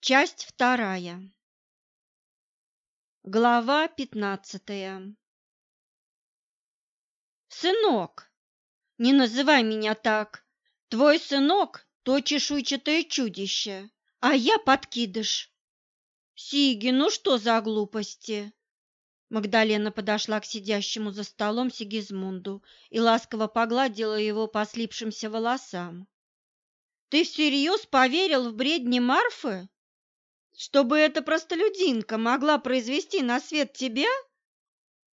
Часть вторая. Глава пятнадцатая. Сынок, не называй меня так. Твой сынок – то чешуйчатое чудище, а я подкидыш. Сиги, ну что за глупости? Магдалена подошла к сидящему за столом Сигизмунду и ласково погладила его по слипшимся волосам. Ты всерьез поверил в бредни Марфы? Чтобы эта простолюдинка могла произвести на свет тебя?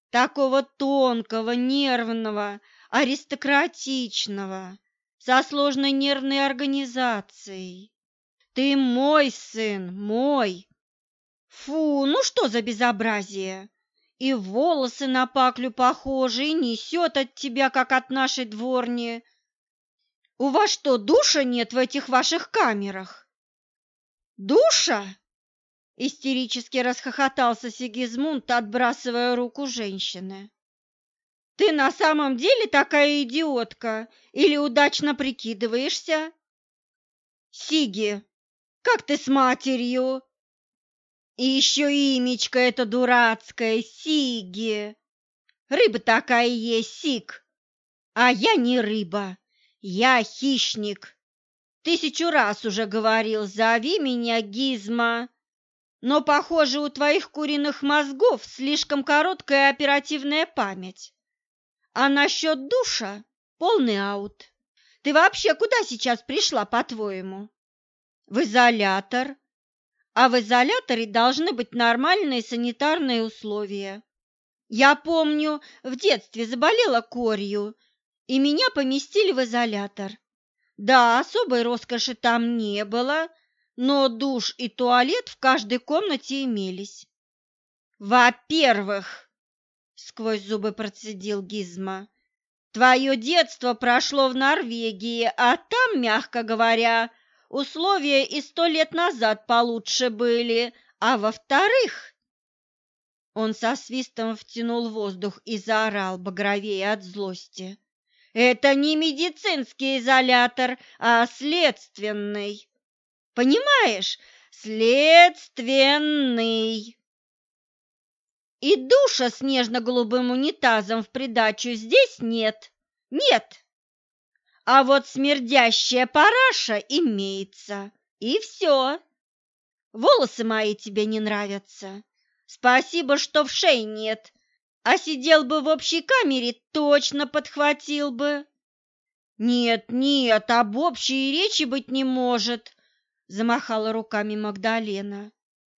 Такого тонкого, нервного, аристократичного, со сложной нервной организацией. Ты мой сын, мой. Фу, ну что за безобразие? И волосы на паклю похожи, и несет от тебя, как от нашей дворни. У вас что, душа нет в этих ваших камерах? Душа? Истерически расхохотался Сигизмунд, отбрасывая руку женщины. Ты на самом деле такая идиотка или удачно прикидываешься? Сиги, как ты с матерью? И еще имечко это дурацкое, Сиги. Рыба такая есть, Сиг. А я не рыба, я хищник. Тысячу раз уже говорил, зови меня Гизма. Но, похоже, у твоих куриных мозгов слишком короткая оперативная память. А насчет душа – полный аут. Ты вообще куда сейчас пришла, по-твоему? В изолятор. А в изоляторе должны быть нормальные санитарные условия. Я помню, в детстве заболела корью, и меня поместили в изолятор. Да, особой роскоши там не было – но душ и туалет в каждой комнате имелись. Во-первых, сквозь зубы процедил Гизма, твое детство прошло в Норвегии, а там, мягко говоря, условия и сто лет назад получше были, а во-вторых... Он со свистом втянул воздух и заорал, багровее от злости. «Это не медицинский изолятор, а следственный!» Понимаешь, следственный. И душа с нежно-голубым унитазом в придачу здесь нет. Нет. А вот смердящая параша имеется. И все. Волосы мои тебе не нравятся. Спасибо, что в шее нет. А сидел бы в общей камере, точно подхватил бы. Нет, нет, об общей речи быть не может замахала руками Магдалена.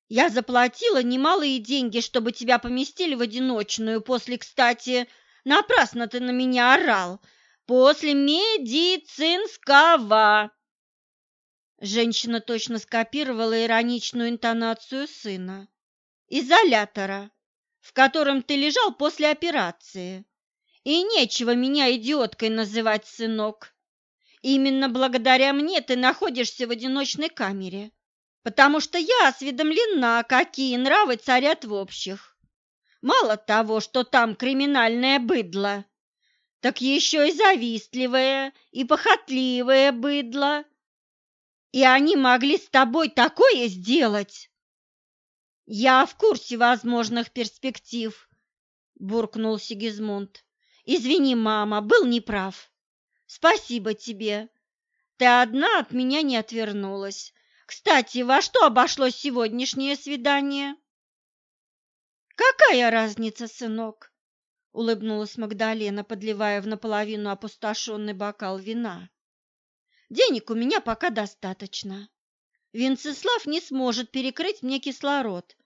Я заплатила немалые деньги, чтобы тебя поместили в одиночную. После, кстати, напрасно ты на меня орал. После медицинского. Женщина точно скопировала ироничную интонацию сына. Изолятора, в котором ты лежал после операции. И нечего меня идиоткой называть, сынок. Именно благодаря мне ты находишься в одиночной камере, потому что я осведомлена, какие нравы царят в общих. Мало того, что там криминальное быдло, так еще и завистливое, и похотливое быдло. И они могли с тобой такое сделать. Я в курсе возможных перспектив, буркнул Сигизмунд. Извини, мама, был неправ. Спасибо тебе. Ты одна от меня не отвернулась. Кстати, во что обошлось сегодняшнее свидание? Какая разница, сынок? улыбнулась Магдалена, подливая в наполовину опустошенный бокал вина. Денег у меня пока достаточно. Венцеслав не сможет перекрыть мне кислород.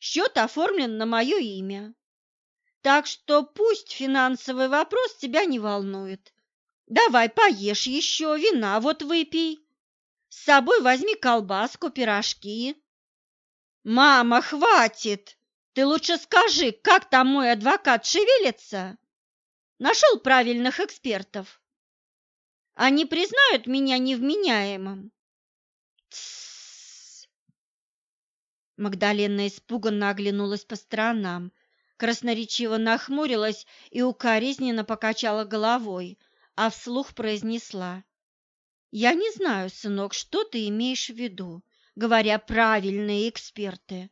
Счет оформлен на мое имя. Так что пусть финансовый вопрос тебя не волнует. Давай поешь еще, вина вот выпей. С собой возьми колбаску, пирожки. Мама, хватит! Ты лучше скажи, как там мой адвокат шевелится? Нашел правильных экспертов. Они признают меня невменяемым. Тссс. Магдалена испуганно оглянулась по сторонам, красноречиво нахмурилась и укоризненно покачала головой – а вслух произнесла. «Я не знаю, сынок, что ты имеешь в виду. говоря правильные эксперты.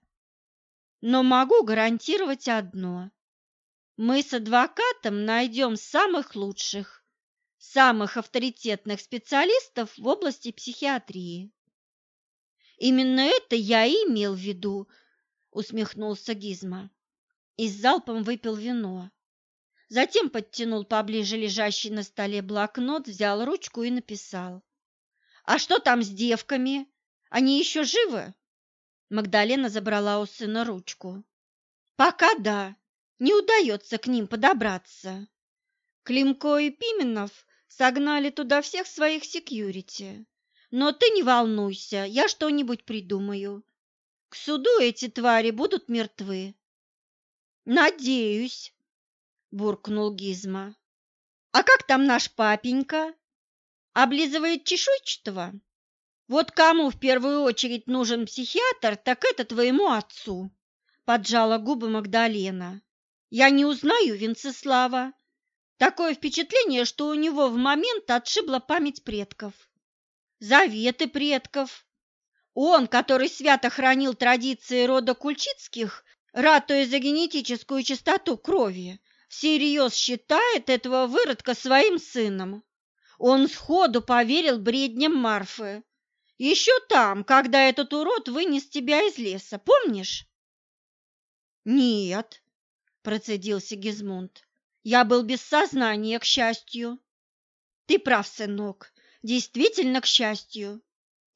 Но могу гарантировать одно. Мы с адвокатом найдем самых лучших, самых авторитетных специалистов в области психиатрии. Именно это я и имел в виду, усмехнулся Гизма и с залпом выпил вино. Затем подтянул поближе лежащий на столе блокнот, взял ручку и написал. «А что там с девками? Они еще живы?» Магдалена забрала у сына ручку. «Пока да, не удается к ним подобраться. Климко и Пименов согнали туда всех своих секьюрити. Но ты не волнуйся, я что-нибудь придумаю. К суду эти твари будут мертвы. Надеюсь, буркнул Гизма. А как там наш папенька? Облизывает чешуйчатого? Вот кому в первую очередь нужен психиатр, так это твоему отцу, поджала губы Магдалена. Я не узнаю Венцеслава. Такое впечатление, что у него в момент отшибла память предков заветы предков. Он, который свято хранил традиции рода Кульчицких, ратуя за генетическую чистоту крови, всерьез считает этого выродка своим сыном. Он сходу поверил бредням Марфы. Еще там, когда этот урод вынес тебя из леса, помнишь? Нет, процедил Сигизмунд. Я был без сознания, к счастью. Ты прав, сынок. Действительно, к счастью.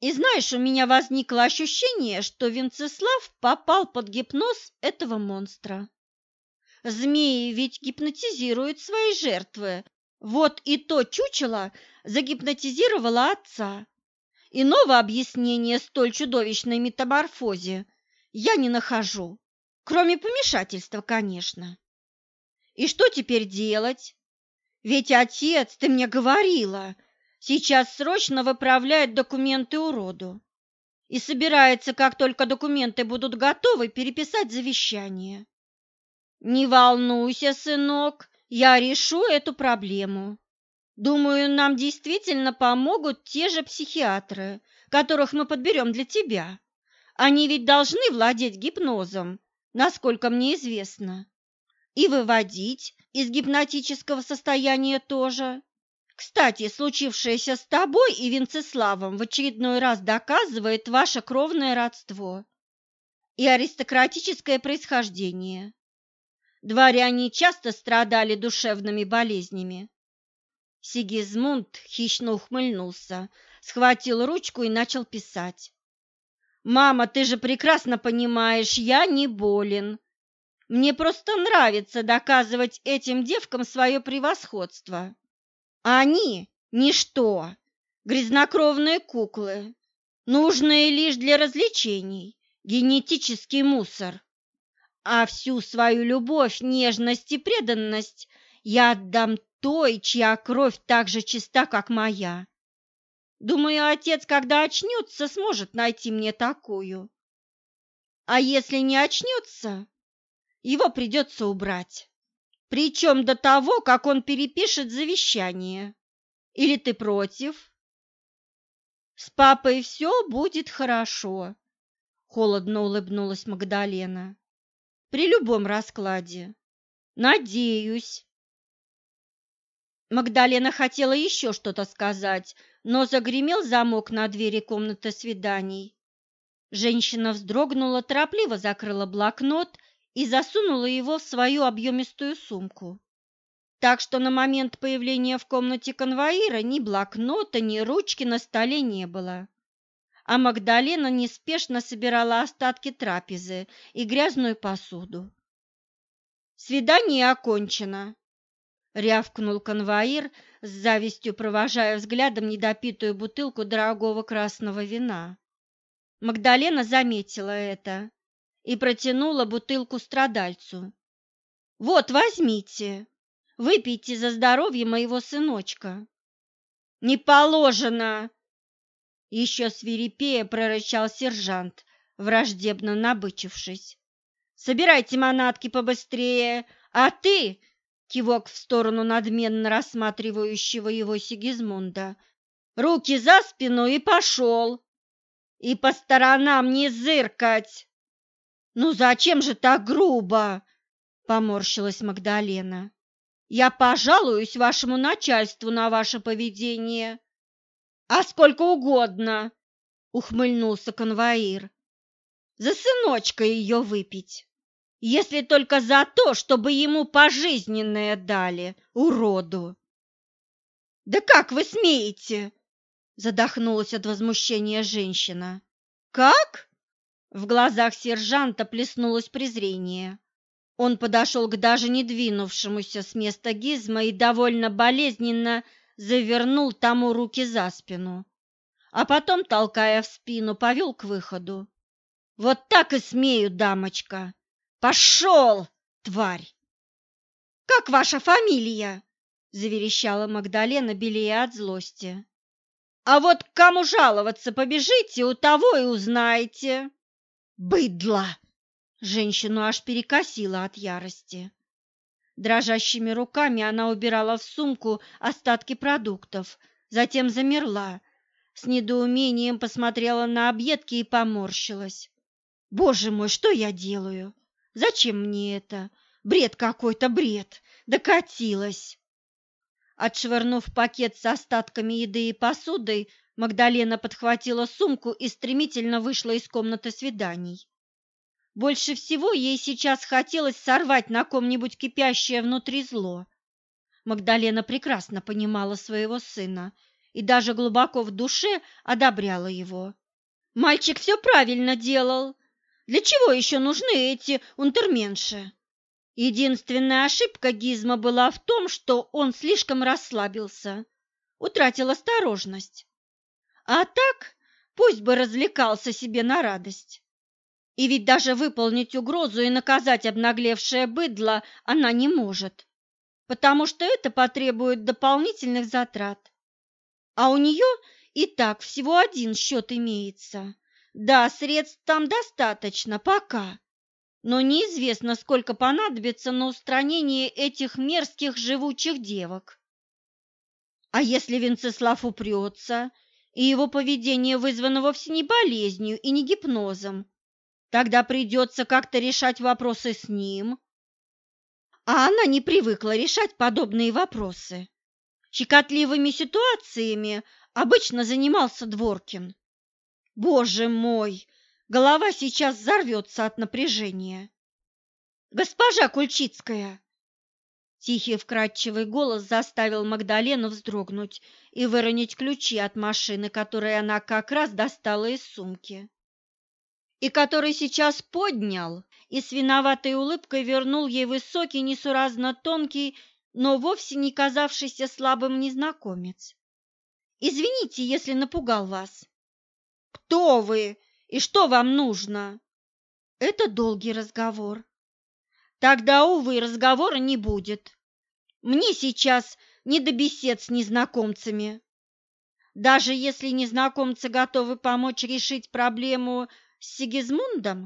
И знаешь, у меня возникло ощущение, что Венцеслав попал под гипноз этого монстра. Змеи ведь гипнотизируют свои жертвы. Вот и то чучело загипнотизировало отца. Иного объяснения столь чудовищной метаморфозе я не нахожу, кроме помешательства, конечно. И что теперь делать? Ведь отец, ты мне говорила, Сейчас срочно выправляет документы уроду и собирается, как только документы будут готовы, переписать завещание. Не волнуйся, сынок, я решу эту проблему. Думаю, нам действительно помогут те же психиатры, которых мы подберем для тебя. Они ведь должны владеть гипнозом, насколько мне известно, и выводить из гипнотического состояния тоже. Кстати, случившееся с тобой и Венцеславом в очередной раз доказывает ваше кровное родство и аристократическое происхождение. Дворяне часто страдали душевными болезнями. Сигизмунд хищно ухмыльнулся, схватил ручку и начал писать. «Мама, ты же прекрасно понимаешь, я не болен. Мне просто нравится доказывать этим девкам свое превосходство. Они – ничто, грязнокровные куклы, нужные лишь для развлечений, генетический мусор. А всю свою любовь, нежность и преданность я отдам той, чья кровь так же чиста, как моя. Думаю, отец, когда очнется, сможет найти мне такую. А если не очнется, его придется убрать. Причем до того, как он перепишет завещание. Или ты против? С папой все будет хорошо, холодно улыбнулась Магдалена. При любом раскладе. Надеюсь. Магдалена хотела еще что-то сказать, но загремел замок на двери комнаты свиданий. Женщина вздрогнула, торопливо закрыла блокнот и засунула его в свою объемистую сумку. Так что на момент появления в комнате конвоира ни блокнота, ни ручки на столе не было. А Магдалена неспешно собирала остатки трапезы и грязную посуду. «Свидание окончено», — рявкнул конвоир, с завистью провожая взглядом недопитую бутылку дорогого красного вина. Магдалена заметила это и протянула бутылку страдальцу. «Вот, возьмите, выпейте за здоровье моего сыночка». «Не положено!» Еще свирепея прорычал сержант, враждебно набычившись. «Собирайте манатки побыстрее, а ты...» Кивок в сторону надменно рассматривающего его Сигизмунда. «Руки за спину и пошел!» и по сторонам не зыркать. Ну зачем же так грубо? Поморщилась Магдалена. Я пожалуюсь вашему начальству на ваше поведение. А сколько угодно, ухмыльнулся конвоир. За сыночка ее выпить. Если только за то, чтобы ему пожизненное дали, уроду. Да как вы смеете? Задохнулась от возмущения женщина. Как? В глазах сержанта плеснулось презрение. Он подошел к даже не двинувшемуся с места гизма и довольно болезненно завернул тому руки за спину, а потом, толкая в спину, повел к выходу. «Вот так и смею, дамочка! Пошел, тварь!» «Как ваша фамилия?» – заверещала Магдалена, белее от злости. «А вот к кому жаловаться побежите, у того и узнаете!» «Быдло!» Женщину аж перекосило от ярости. Дрожащими руками она убирала в сумку остатки продуктов, затем замерла, с недоумением посмотрела на объедки и поморщилась. «Боже мой, что я делаю? Зачем мне это? Бред какой-то, бред! Докатилась!» Отшвырнув пакет с остатками еды и посудой, Магдалена подхватила сумку и стремительно вышла из комнаты свиданий. Больше всего ей сейчас хотелось сорвать на ком-нибудь кипящее внутри зло. Магдалена прекрасно понимала своего сына и даже глубоко в душе одобряла его. Мальчик все правильно делал. Для чего еще нужны эти унтерменши? Единственная ошибка Гизма была в том, что он слишком расслабился, утратил осторожность. А так пусть бы развлекался себе на радость. И ведь даже выполнить угрозу и наказать обнаглевшее быдло она не может, потому что это потребует дополнительных затрат. А у нее и так всего один счет имеется. Да, средств там достаточно пока, но неизвестно, сколько понадобится на устранение этих мерзких живучих девок. А если Венцеслав упрется, и его поведение вызвано вовсе не болезнью и не гипнозом, Тогда придется как-то решать вопросы с ним. А она не привыкла решать подобные вопросы. Щекотливыми ситуациями обычно занимался Дворкин. Боже мой, голова сейчас взорвется от напряжения. Госпожа Кульчицкая! Тихий вкрадчивый голос заставил Магдалену вздрогнуть и выронить ключи от машины, которые она как раз достала из сумки и который сейчас поднял и с виноватой улыбкой вернул ей высокий, несуразно тонкий, но вовсе не казавшийся слабым незнакомец. «Извините, если напугал вас». «Кто вы и что вам нужно?» «Это долгий разговор». «Тогда, увы, разговора не будет. Мне сейчас не до бесед с незнакомцами. Даже если незнакомцы готовы помочь решить проблему Сигизмундом?